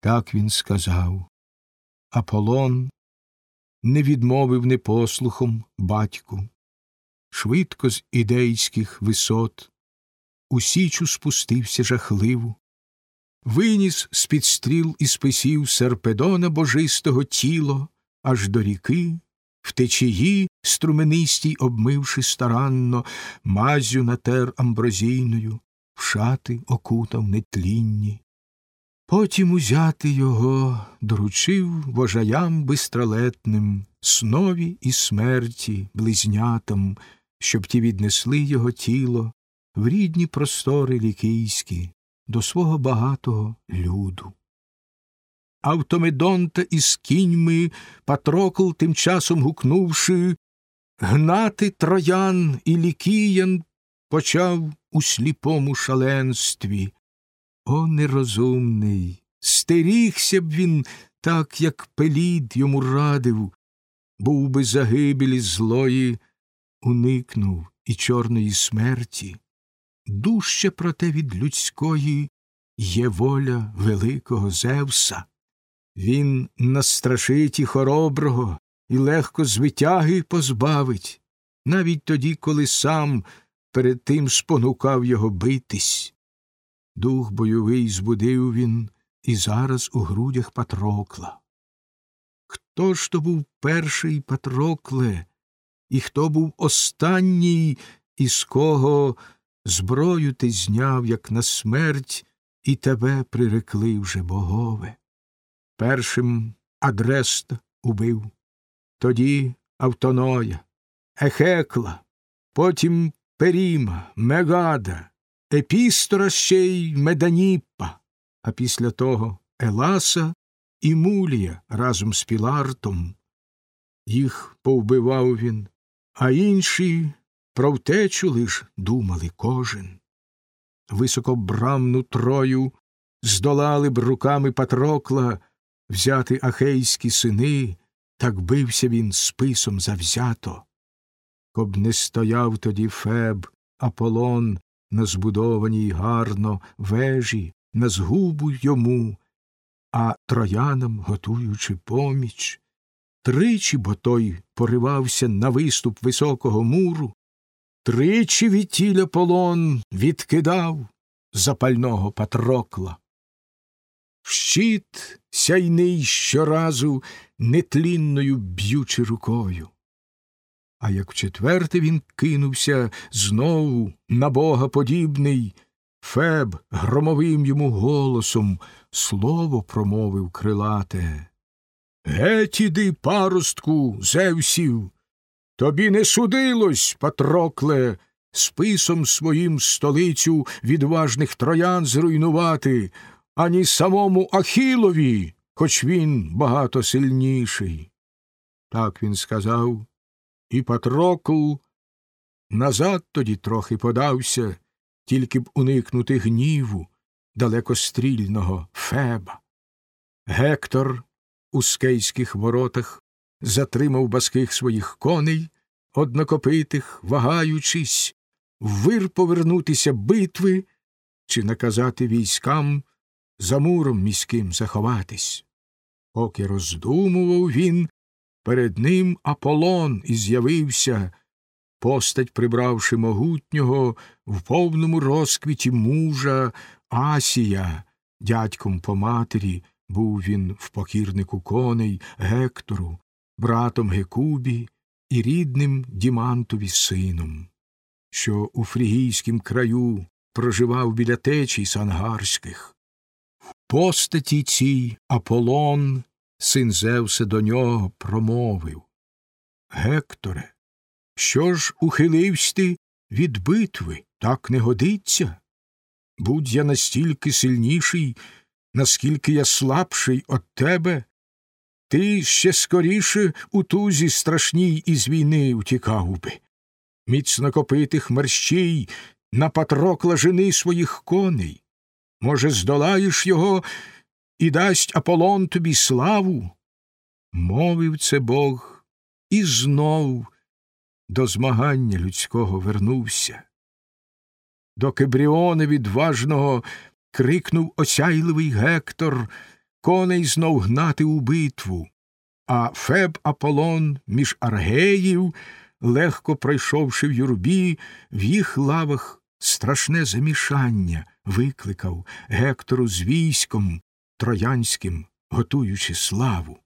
Так він сказав. Аполлон не відмовив непослухом батьку. Швидко з ідейських висот у січу спустився жахливу, виніс з під стріл і списів серпедона божистого тіло аж до ріки, в течії струменистій обмивши старанно, мазю натер амброзійною, в шати окутав нетлінні. Потім узяти його доручив вожаям бистролетним, снові і смерті, близнятам, щоб ті віднесли його тіло в рідні простори лікійські до свого багатого люду. Автомедонта із кіньми Патрокл, тим часом гукнувши, гнати троян і лікіян почав у сліпому шаленстві. О, нерозумний! Стерігся б він так, як пелід йому радив, був би загибелі злої, уникнув і чорної смерті. Дужче, проте, від людської є воля великого Зевса. Він настрашить і хороброго і легко звитяги позбавить, навіть тоді, коли сам перед тим спонукав його битись. Дух бойовий збудив він і зараз у грудях Патрокла. Хто ж то був перший Патрокле, і хто був останній, із кого зброю ти зняв, як на смерть, і тебе прирекли вже богове? Першим Адреста убив, тоді Автоноя, Ехекла, потім Періма, Мегада, Епістора ще й Меданіппа, а після того Еласа і Мулія разом з Пілартом. Їх повбивав він, а інші про втечу лиш думали кожен. Високобрамну трою здолали б руками Патрокла взяти ахейські сини, так бився він списом завзято. Коб не стояв тоді Феб, Аполлон на збудованій гарно вежі, на згубу йому, а троянам, готуючи поміч, тричі бо той поривався на виступ високого муру, тричі від тіля полон відкидав запального Патрокла. Щит сяйний щоразу нетлінною б'ючи рукою. А як вчетверте він кинувся знову на бога подібний, Феб громовим йому голосом слово промовив крилате. Геть іди, паростку, Зевсів, тобі не судилось, Патрокле, списом своїм столицю відважних троян зруйнувати, ані самому Ахілові, хоч він багато сильніший. Так він сказав, і Патрокл назад тоді трохи подався, тільки б уникнути гніву далекострільного Феба. Гектор у скейських воротах затримав баских своїх коней, однокопитих, вагаючись, вир повернутися битви чи наказати військам за муром міським заховатись. Поки роздумував він, перед ним Аполлон і з'явився, постать прибравши могутнього в повному розквіті мужа Асія, дядьком по матері, був він в покірнику коней Гектору, братом Гекубі і рідним Дімантові сином, що у фрігійськім краю проживав біля течій сангарських. В постаті цій Аполлон, син Зевса, до нього промовив Гекторе, що ж ухиливсь ти від битви, так не годиться? Будь я настільки сильніший, наскільки я слабший от тебе, ти ще скоріше у тузі страшній із війни утікав би. Міцно копитих мерщій на Патрокла жени своїх коней. Може, здолаєш його і дасть Аполлон тобі славу? Мовив це Бог і знов до змагання людського вернувся. До Кебріона відважного крикнув осяйливий Гектор коней знов гнати у битву, а Феб Аполлон між аргеїв, легко пройшовши в юрбі, в їх лавах страшне замішання викликав Гектору з військом троянським, готуючи славу.